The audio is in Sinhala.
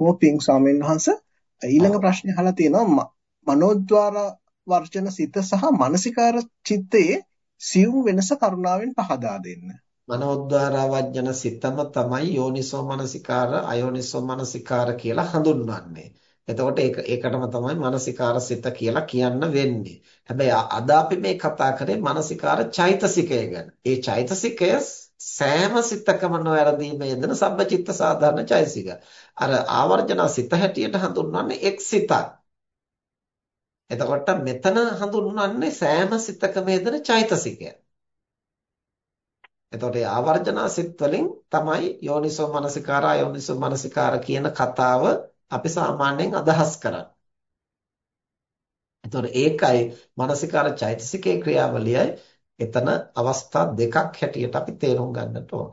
කොහොම පිං ස්වාමීන් වහන්සේ ඊළඟ ප්‍රශ්නේ අහලා තියෙනවා මනෝද්වාර වර්ජන සිත සහ මානසිකාර චිත්තයේ සියුම් වෙනස කරුණාවෙන් පහදා දෙන්න. මනෝද්වාර වර්ජන සිතම තමයි යෝනිසෝ මනසිකාර අයෝනිසෝ මනසිකාර කියලා හඳුන්වන්නේ. එතකොට ඒක ඒකටම තමයි මානසිකාර සිත කියලා කියන්න වෙන්නේ. හැබැයි අද අපි මේ කතා කරේ මානසිකාර චෛතසිකය ගැන. ඒ චෛතසිකය සෑම සිතකම නොවැරදීම යෙදෙන සබ්බචිත්ත සාධාරණ චෛතසික. අර ආවර්ජන සිත හැටියට හඳුන්වන්නේ එක් සිතක්. එතකොට මෙතන හඳුන්වන්නේ සෑම සිතකම යෙදෙන චෛතසිකය. එතකොට ආවර්ජන සිත් වලින් තමයි යෝනිසෝ මනසිකාර අයෝනිසෝ මනසිකාර කියන කතාව අපි සාමාන්‍යයෙන් අදහස් කරන්නේ. එතකොට ඒකයි මානසිකාර චෛතසිකේ ක්‍රියාවලියයි එතන අවස්ථා දෙකක් හැටියට අපි තේරුම් ගන්නට ඕන.